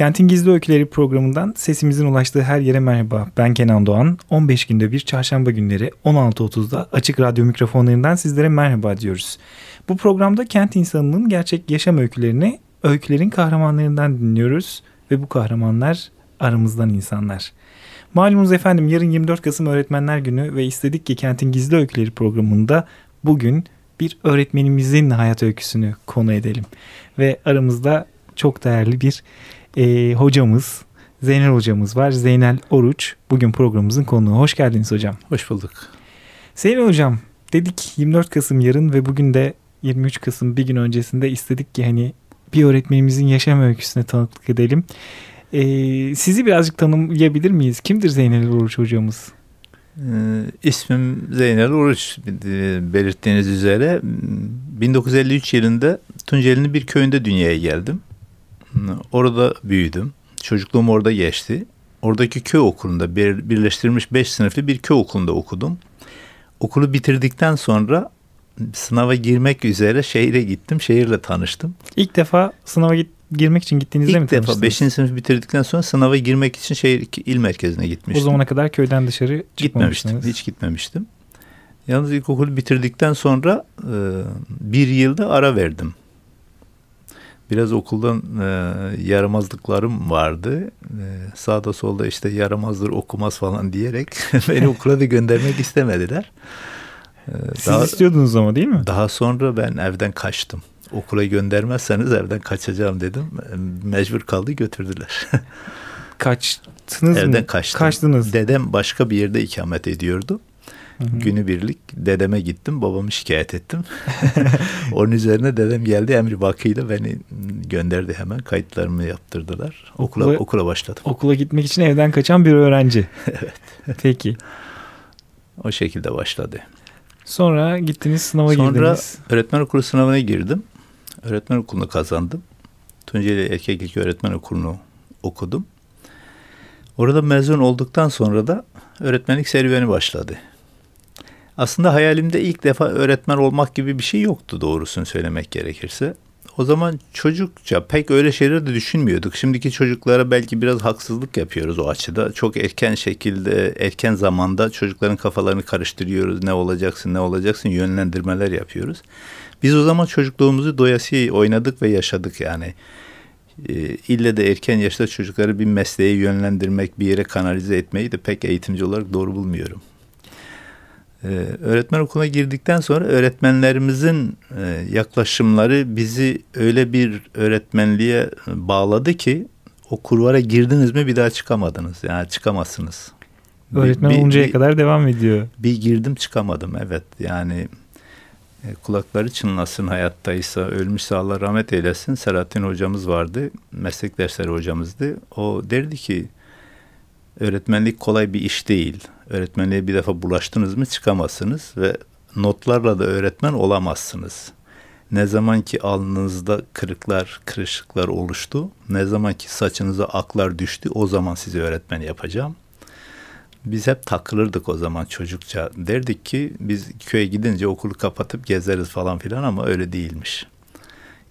Kentin Gizli Öyküleri programından sesimizin ulaştığı her yere merhaba. Ben Kenan Doğan. 15 günde bir çarşamba günleri 16.30'da açık radyo mikrofonlarından sizlere merhaba diyoruz. Bu programda kent insanının gerçek yaşam öykülerini öykülerin kahramanlarından dinliyoruz ve bu kahramanlar aramızdan insanlar. Malumunuz efendim yarın 24 Kasım Öğretmenler Günü ve istedik ki Kentin Gizli Öyküleri programında bugün bir öğretmenimizin hayat öyküsünü konu edelim. Ve aramızda çok değerli bir e, hocamız, Zeynel hocamız var. Zeynel Oruç bugün programımızın konuğu. Hoş geldiniz hocam. Hoş bulduk. Zeynel hocam dedik 24 Kasım yarın ve bugün de 23 Kasım bir gün öncesinde istedik ki hani bir öğretmenimizin yaşam öyküsüne tanıklık edelim. Ee, sizi birazcık tanımlayabilir miyiz? Kimdir Zeynel Oruç hocamız? Ee, ismim Zeynel Oruç belirttiğiniz üzere 1953 yılında Tunceli'nin bir köyünde dünyaya geldim. Orada büyüdüm. Çocukluğum orada geçti. Oradaki köy okulunda bir, birleştirilmiş 5 sınıflı bir köy okulunda okudum. Okulu bitirdikten sonra sınava girmek üzere şehire gittim. Şehirle tanıştım. İlk defa sınava git, girmek için gittiğinizde İlk mi tanıştınız? İlk defa 5. sınıf bitirdikten sonra sınava girmek için şehir il merkezine gitmiştim. O zamana kadar köyden dışarı Gitmemiştim. Hiç gitmemiştim. Yalnız ilkokulu bitirdikten sonra e, bir yılda ara verdim. Biraz okuldan e, yaramazlıklarım vardı. E, sağda solda işte yaramazdır okumaz falan diyerek beni okula da göndermek istemediler. E, Siz daha, istiyordunuz ama değil mi? Daha sonra ben evden kaçtım. Okula göndermezseniz evden kaçacağım dedim. Mecbur kaldı götürdüler. Kaçtınız Evden mı? Evden kaçtım. Kaçtınız. Dedem başka bir yerde ikamet ediyordu. Hı-hı. Günübirlik dedeme gittim babamı şikayet ettim. Onun üzerine dedem geldi emri bakıyla beni gönderdi hemen kayıtlarımı yaptırdılar. Okula okula, okula başladım. Okula gitmek için evden kaçan bir öğrenci. evet. Peki. O şekilde başladı. Sonra gittiniz sınava Sonra girdiniz. Sonra öğretmen okulu sınavına girdim. Öğretmen okulunu kazandım. Tunceli Erkek İlk Öğretmen Okulu'nu okudum. Orada mezun olduktan sonra da öğretmenlik serüveni başladı. Aslında hayalimde ilk defa öğretmen olmak gibi bir şey yoktu doğrusunu söylemek gerekirse. O zaman çocukça pek öyle şeyler de düşünmüyorduk. Şimdiki çocuklara belki biraz haksızlık yapıyoruz o açıda. Çok erken şekilde, erken zamanda çocukların kafalarını karıştırıyoruz. Ne olacaksın, ne olacaksın yönlendirmeler yapıyoruz. Biz o zaman çocukluğumuzu doyasıya oynadık ve yaşadık yani. E, ille de erken yaşta çocukları bir mesleğe yönlendirmek, bir yere kanalize etmeyi de pek eğitimci olarak doğru bulmuyorum. Ee, öğretmen okuluna girdikten sonra öğretmenlerimizin e, yaklaşımları bizi öyle bir öğretmenliğe bağladı ki o kurvara girdiniz mi bir daha çıkamadınız. Yani çıkamazsınız. Öğretmen bir, oluncaya bir, kadar devam ediyor. Bir girdim çıkamadım evet. Yani e, kulakları çınlasın hayattaysa ölmüşse Allah rahmet eylesin. Selahattin hocamız vardı. Meslek dersleri hocamızdı. O derdi ki öğretmenlik kolay bir iş değil. Öğretmenliğe bir defa bulaştınız mı çıkamazsınız ve notlarla da öğretmen olamazsınız. Ne zaman ki alnınızda kırıklar, kırışıklar oluştu, ne zaman ki saçınıza aklar düştü, o zaman sizi öğretmen yapacağım. Biz hep takılırdık o zaman çocukça. Derdik ki biz köye gidince okulu kapatıp gezeriz falan filan ama öyle değilmiş.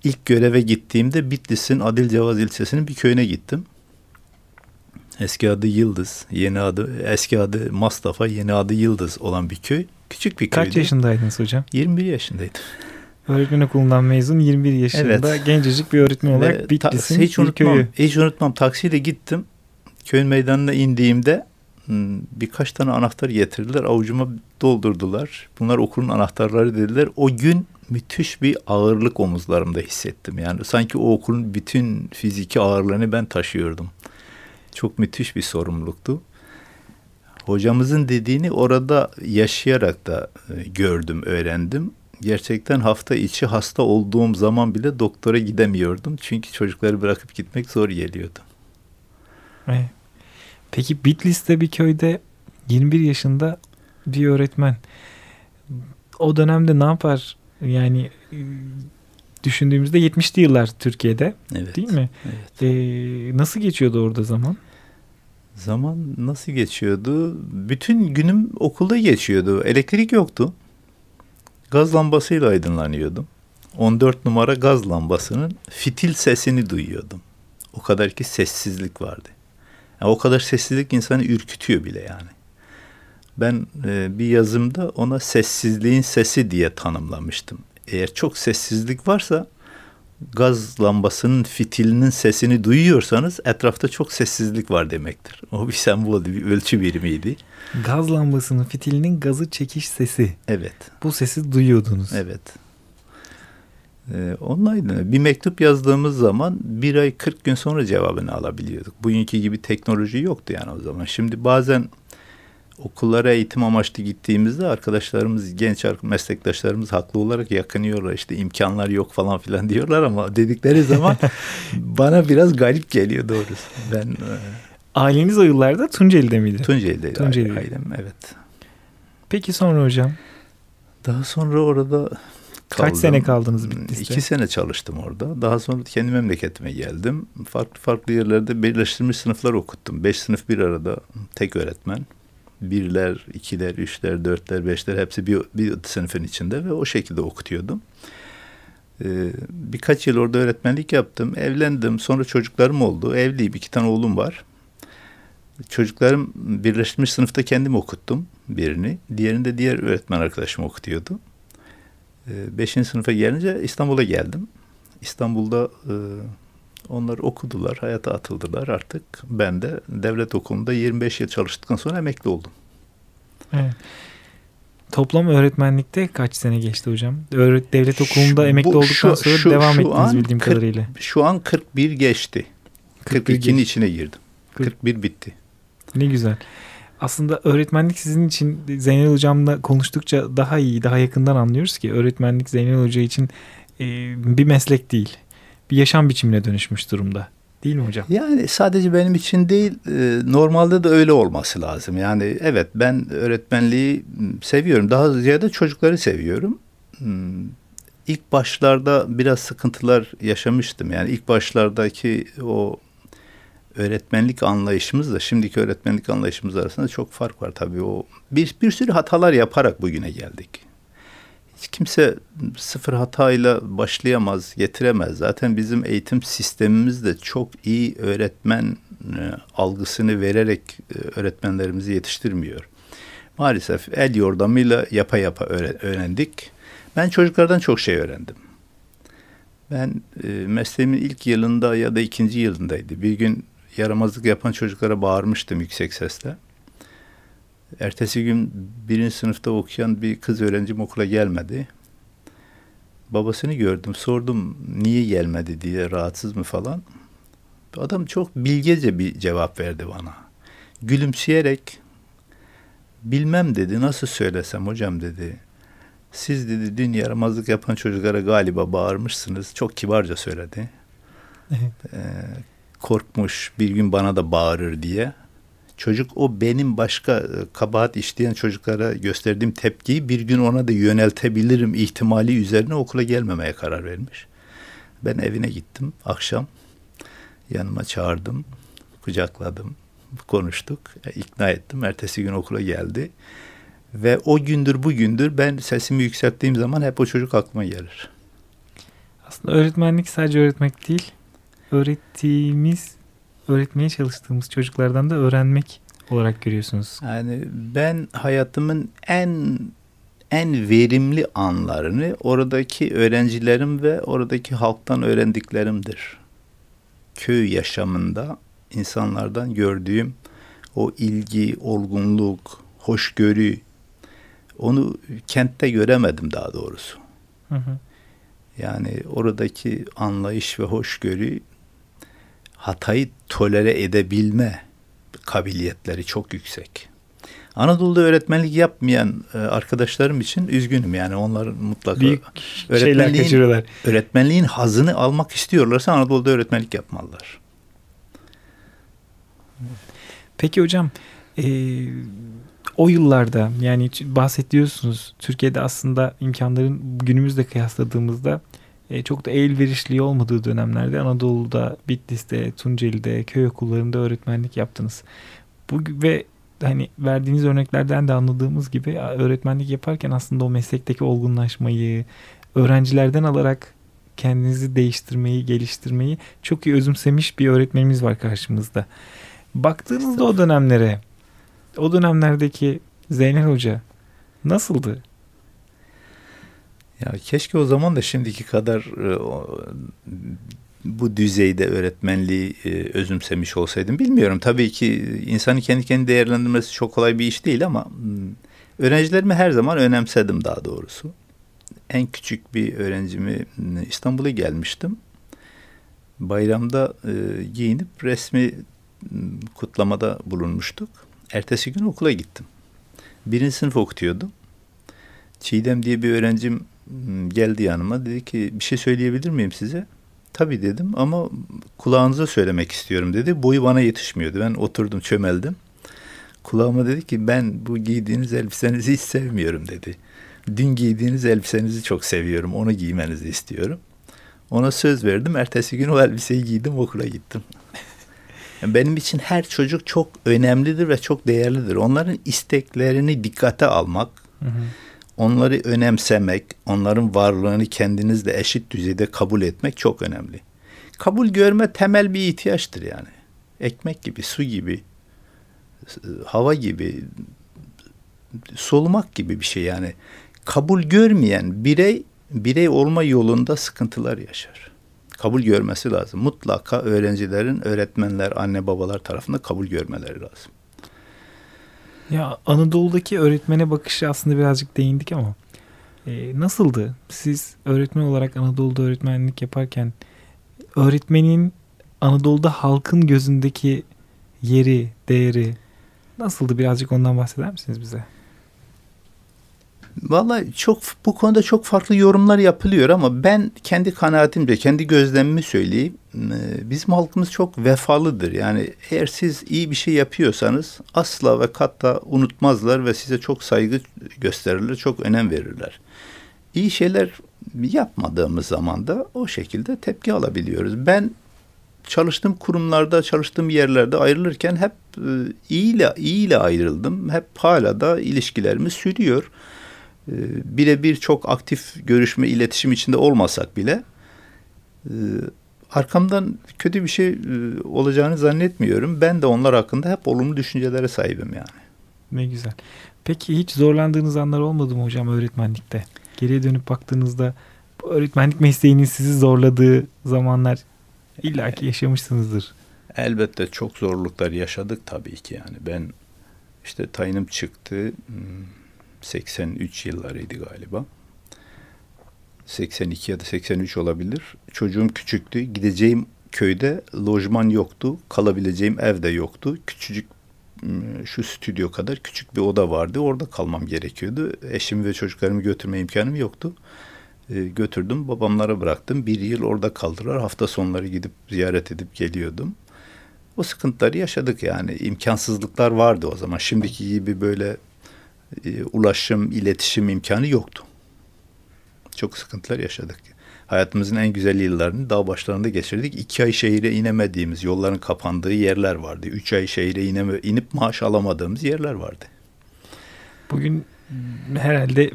İlk göreve gittiğimde Bitlis'in Adil Cevaz ilçesinin bir köyüne gittim. Eski adı Yıldız, yeni adı eski adı Mustafa, yeni adı Yıldız olan bir köy. Küçük bir köydü. Kaç yaşındaydınız hocam? 21 yaşındaydım. Öğretmen okulundan mezun 21 yaşında evet. gencecik bir öğretmen olarak Ve Bitlis'in hiç unutmam, köyü. Hiç unutmam taksiyle gittim. Köyün meydanına indiğimde hmm, birkaç tane anahtar getirdiler. Avucuma doldurdular. Bunlar okulun anahtarları dediler. O gün müthiş bir ağırlık omuzlarımda hissettim. Yani sanki o okulun bütün fiziki ağırlığını ben taşıyordum çok müthiş bir sorumluluktu. Hocamızın dediğini orada yaşayarak da e, gördüm, öğrendim. Gerçekten hafta içi hasta olduğum zaman bile doktora gidemiyordum. Çünkü çocukları bırakıp gitmek zor geliyordu. Peki Bitlis'te bir köyde 21 yaşında bir öğretmen o dönemde ne yapar? Yani e, düşündüğümüzde 70'li yıllar Türkiye'de evet, değil mi? Evet. Ee, nasıl geçiyordu orada zaman? Zaman nasıl geçiyordu? Bütün günüm okulda geçiyordu. Elektrik yoktu. Gaz lambasıyla aydınlanıyordum. 14 numara gaz lambasının fitil sesini duyuyordum. O kadar ki sessizlik vardı. Yani o kadar sessizlik insanı ürkütüyor bile yani. Ben e, bir yazımda ona sessizliğin sesi diye tanımlamıştım. Eğer çok sessizlik varsa gaz lambasının fitilinin sesini duyuyorsanız etrafta çok sessizlik var demektir. O bir sembolü, bir ölçü birimiydi. Gaz lambasının fitilinin gazı çekiş sesi. Evet. Bu sesi duyuyordunuz. Evet. Ee, online bir mektup yazdığımız zaman bir ay 40 gün sonra cevabını alabiliyorduk. Bugünkü gibi teknoloji yoktu yani o zaman. Şimdi bazen okullara eğitim amaçlı gittiğimizde arkadaşlarımız, genç meslektaşlarımız haklı olarak yakınıyorlar. İşte imkanlar yok falan filan diyorlar ama dedikleri zaman bana biraz garip geliyor doğrusu. Ben e, Aileniz o yıllarda Tunceli'de miydi? Tunceli'de. Tunceli'de. Ailem, evet. Peki sonra hocam? Daha sonra orada Kaldım. Kaç sene kaldınız Bitlis'te? İki sene çalıştım orada. Daha sonra kendi memleketime geldim. Farklı farklı yerlerde birleştirilmiş sınıflar okuttum. Beş sınıf bir arada tek öğretmen. Birler, ikiler, üçler, dörtler, beşler hepsi bir, bir sınıfın içinde ve o şekilde okutuyordum. Ee, birkaç yıl orada öğretmenlik yaptım. Evlendim. Sonra çocuklarım oldu. Evliyim. iki tane oğlum var. Çocuklarım birleştirilmiş sınıfta kendim okuttum birini. Diğerini de diğer öğretmen arkadaşım okutuyordu. Ee, beşinci sınıfa gelince İstanbul'a geldim. İstanbul'da e, onlar okudular, hayata atıldılar artık. Ben de devlet okulunda 25 yıl çalıştıktan sonra emekli oldum. Evet. Toplam öğretmenlikte kaç sene geçti hocam? Öğret devlet okulunda şu, emekli bu, olduktan şu, sonra şu, devam şu ettiniz bildiğim 40, kadarıyla. Şu an 41 geçti. 42'nin içine girdim. 41 bitti. Ne güzel aslında öğretmenlik sizin için Zeynel Hocam'la konuştukça daha iyi, daha yakından anlıyoruz ki öğretmenlik Zeynel Hoca için e, bir meslek değil. Bir yaşam biçimine dönüşmüş durumda. Değil mi hocam? Yani sadece benim için değil, e, normalde de öyle olması lazım. Yani evet ben öğretmenliği seviyorum. Daha ziyade çocukları seviyorum. Hmm, ilk başlarda biraz sıkıntılar yaşamıştım. Yani ilk başlardaki o öğretmenlik anlayışımızla şimdiki öğretmenlik anlayışımız arasında çok fark var tabii. O bir, bir sürü hatalar yaparak bugüne geldik. Kimse sıfır hatayla başlayamaz, getiremez. Zaten bizim eğitim sistemimiz de çok iyi öğretmen e, algısını vererek e, öğretmenlerimizi yetiştirmiyor. Maalesef el yordamıyla yapa yapa öğrendik. Ben çocuklardan çok şey öğrendim. Ben e, mesleğimin ilk yılında ya da ikinci yılındaydı. Bir gün yaramazlık yapan çocuklara bağırmıştım yüksek sesle. Ertesi gün birinci sınıfta okuyan bir kız öğrencim okula gelmedi. Babasını gördüm, sordum niye gelmedi diye, rahatsız mı falan. Adam çok bilgece bir cevap verdi bana. Gülümseyerek, bilmem dedi, nasıl söylesem hocam dedi. Siz dedi dün yaramazlık yapan çocuklara galiba bağırmışsınız. Çok kibarca söyledi. Ee, korkmuş bir gün bana da bağırır diye. Çocuk o benim başka e, kabahat işleyen çocuklara gösterdiğim tepkiyi bir gün ona da yöneltebilirim ihtimali üzerine okula gelmemeye karar vermiş. Ben evine gittim akşam. Yanıma çağırdım, kucakladım, konuştuk, e, ikna ettim. Ertesi gün okula geldi. Ve o gündür bugündür ben sesimi yükselttiğim zaman hep o çocuk aklıma gelir. Aslında öğretmenlik sadece öğretmek değil, öğrettiğimiz, öğretmeye çalıştığımız çocuklardan da öğrenmek olarak görüyorsunuz. Yani ben hayatımın en en verimli anlarını oradaki öğrencilerim ve oradaki halktan öğrendiklerimdir. Köy yaşamında insanlardan gördüğüm o ilgi, olgunluk, hoşgörü onu kentte göremedim daha doğrusu. Hı hı. Yani oradaki anlayış ve hoşgörü hatayı tolere edebilme kabiliyetleri çok yüksek. Anadolu'da öğretmenlik yapmayan e, arkadaşlarım için üzgünüm yani onlar mutlaka Büyük öğretmenliğin, öğretmenliğin hazını almak istiyorlarsa Anadolu'da öğretmenlik yapmalılar. Peki hocam e, o yıllarda yani bahsediyorsunuz Türkiye'de aslında imkanların günümüzle kıyasladığımızda e, çok da elverişli olmadığı dönemlerde Anadolu'da, Bitlis'te, Tunceli'de, köy okullarında öğretmenlik yaptınız. Bu ve hani verdiğiniz örneklerden de anladığımız gibi öğretmenlik yaparken aslında o meslekteki olgunlaşmayı öğrencilerden alarak kendinizi değiştirmeyi, geliştirmeyi çok iyi özümsemiş bir öğretmenimiz var karşımızda. Baktığınızda o dönemlere, o dönemlerdeki Zeynel Hoca nasıldı? Ya keşke o zaman da şimdiki kadar e, bu düzeyde öğretmenliği e, özümsemiş olsaydım bilmiyorum. Tabii ki insanın kendi kendini değerlendirmesi çok kolay bir iş değil ama hmm, öğrencilerimi her zaman önemsedim daha doğrusu. En küçük bir öğrencimi hmm, İstanbul'a gelmiştim. Bayramda e, giyinip resmi hmm, kutlamada bulunmuştuk. Ertesi gün okula gittim. Birinci sınıf okutuyordum. Çiğdem diye bir öğrencim geldi yanıma. Dedi ki bir şey söyleyebilir miyim size? Tabii dedim ama kulağınıza söylemek istiyorum dedi. Boyu bana yetişmiyordu. Ben oturdum çömeldim. Kulağıma dedi ki ben bu giydiğiniz elbisenizi hiç sevmiyorum dedi. Dün giydiğiniz elbisenizi çok seviyorum. Onu giymenizi istiyorum. Ona söz verdim. Ertesi gün o elbiseyi giydim okula gittim. Yani benim için her çocuk çok önemlidir ve çok değerlidir. Onların isteklerini dikkate almak, hı hı onları önemsemek, onların varlığını kendinizle eşit düzeyde kabul etmek çok önemli. Kabul görme temel bir ihtiyaçtır yani. Ekmek gibi, su gibi, hava gibi, solumak gibi bir şey yani. Kabul görmeyen birey, birey olma yolunda sıkıntılar yaşar. Kabul görmesi lazım. Mutlaka öğrencilerin, öğretmenler, anne babalar tarafından kabul görmeleri lazım. Ya Anadolu'daki öğretmene bakışı aslında birazcık değindik ama e, nasıldı? Siz öğretmen olarak Anadolu'da öğretmenlik yaparken öğretmenin Anadolu'da halkın gözündeki yeri, değeri nasıldı? Birazcık ondan bahseder misiniz bize? Vallahi çok bu konuda çok farklı yorumlar yapılıyor ama ben kendi kanaatimce, kendi gözlemimi söyleyeyim. Ee, bizim halkımız çok vefalıdır. Yani eğer siz iyi bir şey yapıyorsanız asla ve katta unutmazlar ve size çok saygı gösterirler, çok önem verirler. İyi şeyler yapmadığımız zaman da o şekilde tepki alabiliyoruz. Ben çalıştığım kurumlarda, çalıştığım yerlerde ayrılırken hep e, iyi ile iyi ile ayrıldım. Hep hala da ilişkilerimiz sürüyor. Ee, birebir çok aktif görüşme, iletişim içinde olmasak bile e, arkamdan kötü bir şey e, olacağını zannetmiyorum. Ben de onlar hakkında hep olumlu düşüncelere sahibim yani. Ne güzel. Peki hiç zorlandığınız anlar olmadı mı hocam öğretmenlikte? Geriye dönüp baktığınızda öğretmenlik mesleğinin sizi zorladığı zamanlar illaki yaşamışsınızdır. Elbette çok zorluklar yaşadık tabii ki yani. Ben işte tayinim çıktı. Hmm, 83 yıllarıydı galiba. 82 ya da 83 olabilir. Çocuğum küçüktü. Gideceğim köyde lojman yoktu. Kalabileceğim ev de yoktu. Küçücük şu stüdyo kadar küçük bir oda vardı. Orada kalmam gerekiyordu. Eşimi ve çocuklarımı götürme imkanım yoktu. E, götürdüm babamlara bıraktım. Bir yıl orada kaldılar. Hafta sonları gidip ziyaret edip geliyordum. O sıkıntıları yaşadık yani. imkansızlıklar vardı o zaman. Şimdiki gibi böyle e, ulaşım, iletişim imkanı yoktu. Çok sıkıntılar yaşadık. Hayatımızın en güzel yıllarını dağ başlarında geçirdik. İki ay şehire inemediğimiz, yolların kapandığı yerler vardı. Üç ay şehire ineme, inip maaş alamadığımız yerler vardı. Bugün herhalde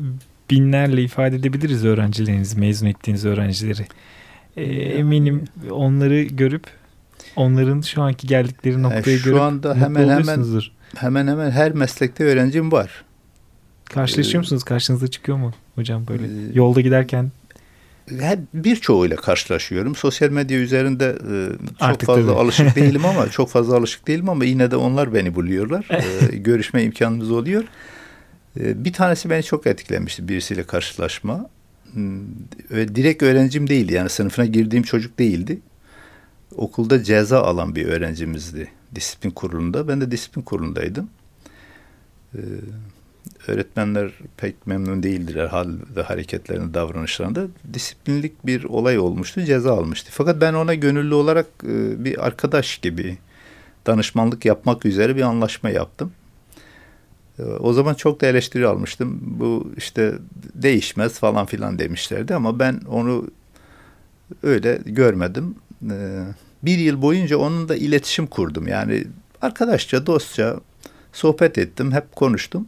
binlerle ifade edebiliriz öğrencilerinizi, mezun ettiğiniz öğrencileri. Ee, eminim onları görüp onların şu anki geldikleri noktayı yani şu görüp anda hemen hemen hemen hemen her meslekte öğrencim var. Karşılaşıyor ee, musunuz? Karşınıza çıkıyor mu hocam böyle e, yolda giderken? Hep birçoğuyla karşılaşıyorum. Sosyal medya üzerinde e, çok Artık fazla tabii. alışık değilim ama çok fazla alışık değilim ama yine de onlar beni buluyorlar. e, görüşme imkanımız oluyor. E, bir tanesi beni çok etkilemişti birisiyle karşılaşma. Ve direkt öğrencim değildi yani sınıfına girdiğim çocuk değildi. Okulda ceza alan bir öğrencimizdi disiplin kurulunda. Ben de disiplin kurulundaydım. Öğretmenler pek memnun değildiler hal ve hareketlerinde, davranışlarında. Disiplinlik bir olay olmuştu, ceza almıştı. Fakat ben ona gönüllü olarak e, bir arkadaş gibi danışmanlık yapmak üzere bir anlaşma yaptım. E, o zaman çok da eleştiri almıştım. Bu işte değişmez falan filan demişlerdi ama ben onu öyle görmedim. E, bir yıl boyunca onunla iletişim kurdum. Yani arkadaşça, dostça sohbet ettim, hep konuştum.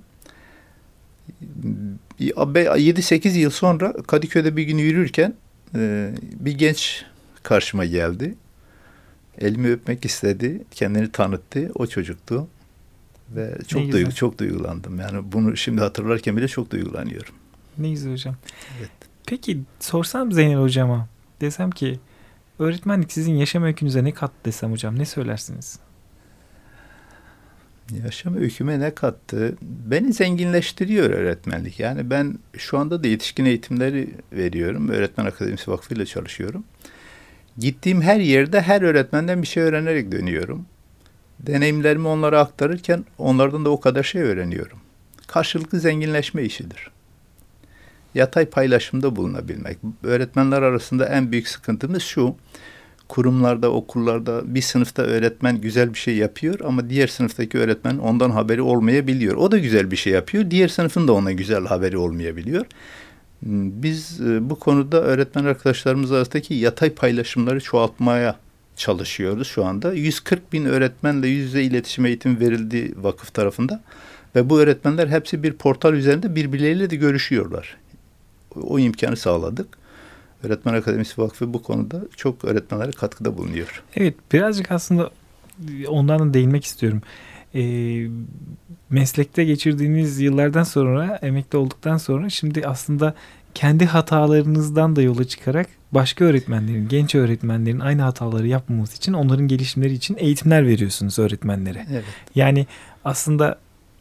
7-8 yıl sonra Kadıköy'de bir gün yürürken e, bir genç karşıma geldi. Elimi öpmek istedi. Kendini tanıttı. O çocuktu. Ve çok duygu, çok duygulandım. Yani bunu şimdi hatırlarken bile çok duygulanıyorum. Ne güzel hocam. Evet. Peki sorsam Zeynel hocama desem ki öğretmenlik sizin yaşam öykünüze ne kattı desem hocam ne söylersiniz? Yaşam öyküme ne kattı? Beni zenginleştiriyor öğretmenlik. Yani ben şu anda da yetişkin eğitimleri veriyorum. Öğretmen Akademisi Vakfı ile çalışıyorum. Gittiğim her yerde her öğretmenden bir şey öğrenerek dönüyorum. Deneyimlerimi onlara aktarırken onlardan da o kadar şey öğreniyorum. Karşılıklı zenginleşme işidir. Yatay paylaşımda bulunabilmek. Öğretmenler arasında en büyük sıkıntımız şu kurumlarda, okullarda bir sınıfta öğretmen güzel bir şey yapıyor ama diğer sınıftaki öğretmen ondan haberi olmayabiliyor. O da güzel bir şey yapıyor. Diğer sınıfın da ona güzel haberi olmayabiliyor. Biz e, bu konuda öğretmen arkadaşlarımız arasındaki yatay paylaşımları çoğaltmaya çalışıyoruz şu anda. 140 bin öğretmenle yüz yüze iletişim eğitim verildi vakıf tarafında. Ve bu öğretmenler hepsi bir portal üzerinde birbirleriyle de görüşüyorlar. O imkanı sağladık. Öğretmen Akademisi Vakfı bu konuda çok öğretmenlere katkıda bulunuyor. Evet birazcık aslında ondan da değinmek istiyorum. E, meslekte geçirdiğiniz yıllardan sonra emekli olduktan sonra şimdi aslında kendi hatalarınızdan da yola çıkarak başka öğretmenlerin, genç öğretmenlerin aynı hataları yapmaması için onların gelişimleri için eğitimler veriyorsunuz öğretmenlere. Evet. Yani aslında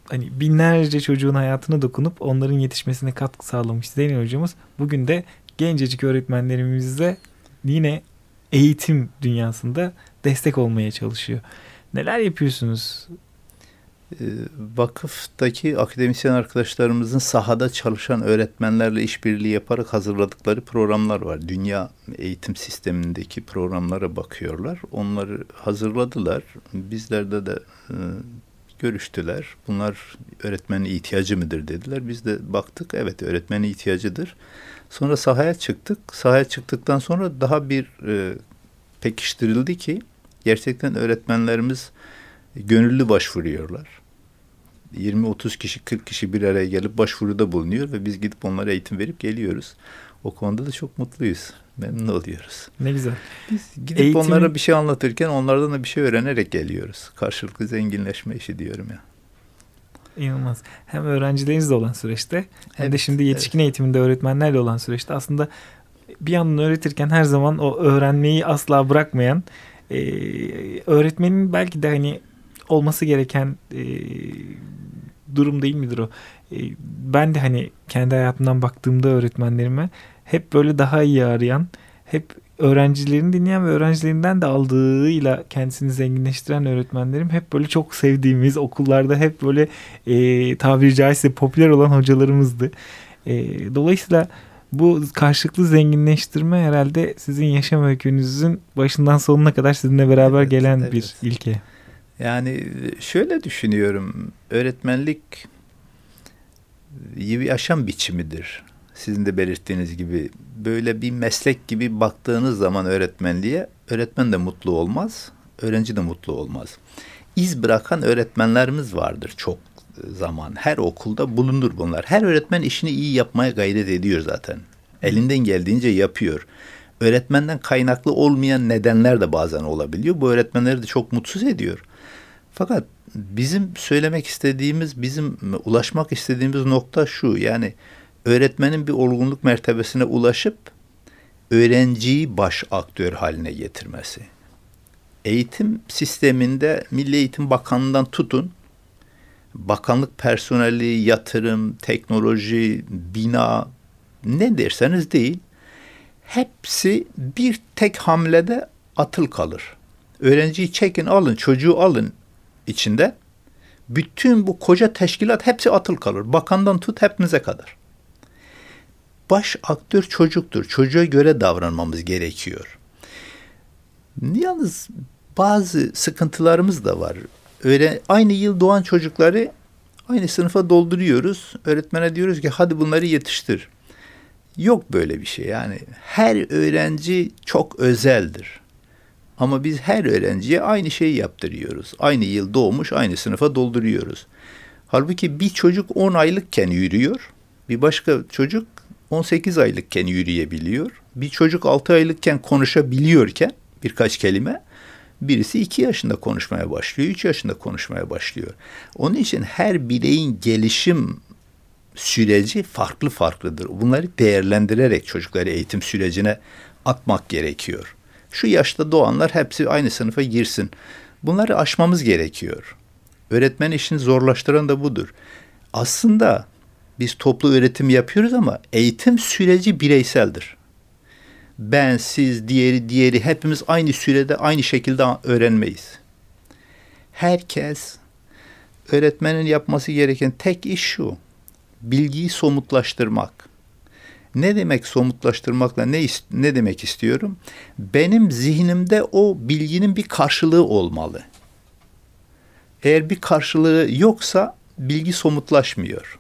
hani binlerce çocuğun hayatına dokunup onların yetişmesine katkı sağlamış Zeynep hocamız bugün de gencecik öğretmenlerimizle yine eğitim dünyasında destek olmaya çalışıyor. Neler yapıyorsunuz? Ee, vakıftaki akademisyen arkadaşlarımızın sahada çalışan öğretmenlerle işbirliği yaparak hazırladıkları programlar var. Dünya eğitim sistemindeki programlara bakıyorlar. Onları hazırladılar. Bizlerde de e, görüştüler. Bunlar öğretmenin ihtiyacı mıdır dediler. Biz de baktık evet öğretmenin ihtiyacıdır. Sonra sahaya çıktık. Sahaya çıktıktan sonra daha bir e, pekiştirildi ki gerçekten öğretmenlerimiz gönüllü başvuruyorlar. 20-30 kişi 40 kişi bir araya gelip başvuruda bulunuyor ve biz gidip onlara eğitim verip geliyoruz. O konuda da çok mutluyuz. Memnun oluyoruz. Ne güzel. Biz gidip Eğitimi... onlara bir şey anlatırken onlardan da bir şey öğrenerek geliyoruz. Karşılıklı zenginleşme işi diyorum ya. İnanılmaz. Hem öğrencilerinizle olan süreçte hem evet, de şimdi yetişkin evet. eğitiminde öğretmenlerle olan süreçte aslında bir yandan öğretirken her zaman o öğrenmeyi asla bırakmayan e, öğretmenin belki de hani olması gereken e, durum değil midir o? E, ben de hani kendi hayatımdan baktığımda öğretmenlerime hep böyle daha iyi arayan, hep öğrencilerini dinleyen ve öğrencilerinden de aldığıyla kendisini zenginleştiren öğretmenlerim hep böyle çok sevdiğimiz okullarda hep böyle e, tabiri caizse popüler olan hocalarımızdı. E, dolayısıyla bu karşılıklı zenginleştirme herhalde sizin yaşam öykünüzün başından sonuna kadar sizinle beraber evet, gelen evet. bir ilke. Yani şöyle düşünüyorum. Öğretmenlik bir yaşam biçimidir sizin de belirttiğiniz gibi böyle bir meslek gibi baktığınız zaman öğretmenliğe öğretmen de mutlu olmaz, öğrenci de mutlu olmaz. İz bırakan öğretmenlerimiz vardır çok zaman. Her okulda bulunur bunlar. Her öğretmen işini iyi yapmaya gayret ediyor zaten. Elinden geldiğince yapıyor. Öğretmenden kaynaklı olmayan nedenler de bazen olabiliyor. Bu öğretmenleri de çok mutsuz ediyor. Fakat bizim söylemek istediğimiz, bizim ulaşmak istediğimiz nokta şu. Yani öğretmenin bir olgunluk mertebesine ulaşıp öğrenciyi baş aktör haline getirmesi. Eğitim sisteminde Milli Eğitim Bakanlığı'ndan tutun, bakanlık personeli, yatırım, teknoloji, bina ne derseniz değil, hepsi bir tek hamlede atıl kalır. Öğrenciyi çekin alın, çocuğu alın içinde. Bütün bu koca teşkilat hepsi atıl kalır. Bakandan tut hepimize kadar baş aktör çocuktur. Çocuğa göre davranmamız gerekiyor. Yalnız bazı sıkıntılarımız da var. Öyle aynı yıl doğan çocukları aynı sınıfa dolduruyoruz. Öğretmene diyoruz ki hadi bunları yetiştir. Yok böyle bir şey. Yani her öğrenci çok özeldir. Ama biz her öğrenciye aynı şeyi yaptırıyoruz. Aynı yıl doğmuş, aynı sınıfa dolduruyoruz. Halbuki bir çocuk 10 aylıkken yürüyor. Bir başka çocuk 18 aylıkken yürüyebiliyor. Bir çocuk 6 aylıkken konuşabiliyorken birkaç kelime birisi 2 yaşında konuşmaya başlıyor, 3 yaşında konuşmaya başlıyor. Onun için her bireyin gelişim süreci farklı farklıdır. Bunları değerlendirerek çocukları eğitim sürecine atmak gerekiyor. Şu yaşta doğanlar hepsi aynı sınıfa girsin. Bunları aşmamız gerekiyor. Öğretmen işini zorlaştıran da budur. Aslında biz toplu öğretim yapıyoruz ama eğitim süreci bireyseldir. Ben, siz, diğeri, diğeri hepimiz aynı sürede aynı şekilde öğrenmeyiz. Herkes öğretmenin yapması gereken tek iş şu. Bilgiyi somutlaştırmak. Ne demek somutlaştırmakla ne ne demek istiyorum? Benim zihnimde o bilginin bir karşılığı olmalı. Eğer bir karşılığı yoksa bilgi somutlaşmıyor.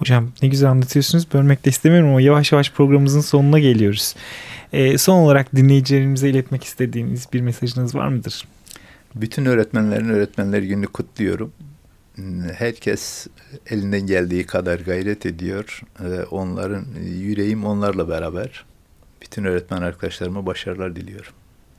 Hocam ne güzel anlatıyorsunuz. Bölmek de istemiyorum ama yavaş yavaş programımızın sonuna geliyoruz. E, son olarak dinleyicilerimize iletmek istediğiniz bir mesajınız var mıdır? Bütün öğretmenlerin öğretmenler gününü kutluyorum. Herkes elinden geldiği kadar gayret ediyor. Onların yüreğim onlarla beraber. Bütün öğretmen arkadaşlarıma başarılar diliyorum.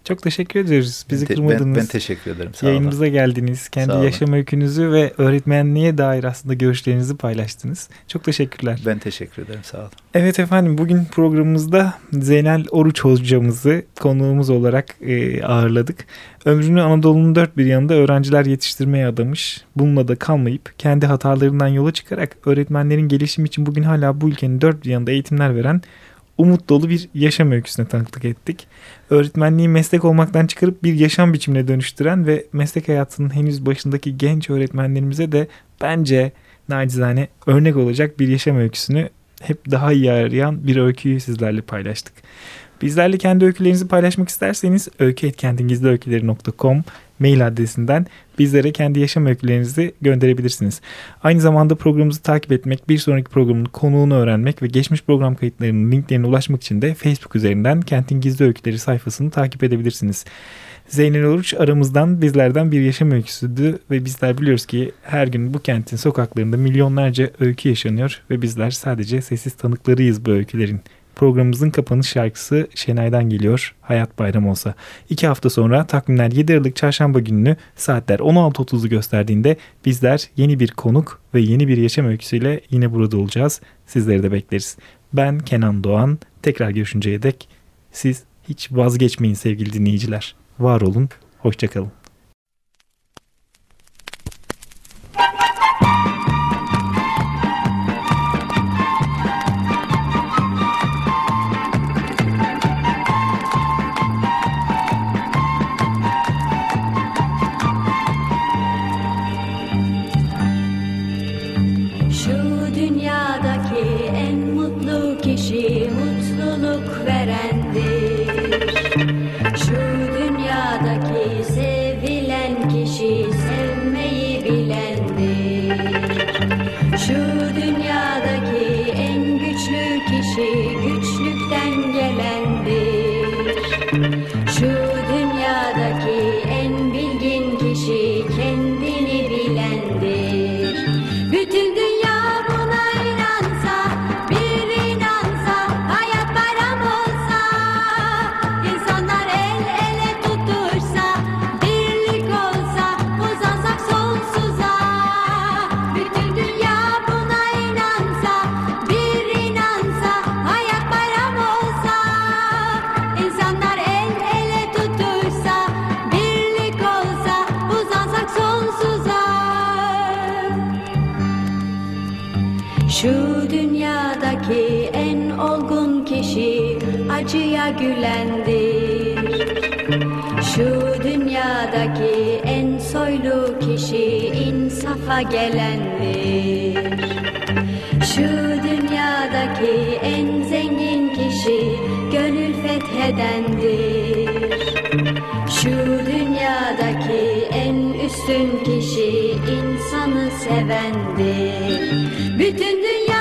Çok teşekkür ediyoruz. Bizi ben, kırmadınız. Ben, ben teşekkür ederim. Sağ Yayınımıza olun. geldiniz. Kendi yaşam öykünüzü ve öğretmenliğe dair aslında görüşlerinizi paylaştınız. Çok teşekkürler. Ben teşekkür ederim. Sağ olun. Evet efendim bugün programımızda Zeynel Oruç hocamızı konuğumuz olarak e, ağırladık. Ömrünü Anadolu'nun dört bir yanında öğrenciler yetiştirmeye adamış. Bununla da kalmayıp kendi hatalarından yola çıkarak öğretmenlerin gelişimi için bugün hala bu ülkenin dört bir yanında eğitimler veren umut dolu bir yaşam öyküsüne tanıklık ettik. Öğretmenliği meslek olmaktan çıkarıp bir yaşam biçimine dönüştüren ve meslek hayatının henüz başındaki genç öğretmenlerimize de bence nacizane örnek olacak bir yaşam öyküsünü hep daha iyi arayan bir öyküyü sizlerle paylaştık. Bizlerle kendi öykülerinizi paylaşmak isterseniz öykü.kendingizliöyküleri.com mail adresinden bizlere kendi yaşam öykülerinizi gönderebilirsiniz. Aynı zamanda programımızı takip etmek, bir sonraki programın konuğunu öğrenmek ve geçmiş program kayıtlarının linklerine ulaşmak için de Facebook üzerinden Kentin Gizli Öyküleri sayfasını takip edebilirsiniz. Zeynel Oruç aramızdan bizlerden bir yaşam öyküsüydü ve bizler biliyoruz ki her gün bu kentin sokaklarında milyonlarca öykü yaşanıyor ve bizler sadece sessiz tanıklarıyız bu öykülerin. Programımızın kapanış şarkısı Şenay'dan geliyor. Hayat Bayram olsa. İki hafta sonra takvimler 7 Aralık Çarşamba gününü saatler 16.30'u gösterdiğinde bizler yeni bir konuk ve yeni bir yaşam öyküsüyle yine burada olacağız. Sizleri de bekleriz. Ben Kenan Doğan. Tekrar görüşünceye dek siz hiç vazgeçmeyin sevgili dinleyiciler. Var olun, hoşçakalın. Gelendir. Şu dünyadaki en zengin kişi gönül fethedendir. Şu dünyadaki en üstün kişi insanı sevendir. Bütün dünya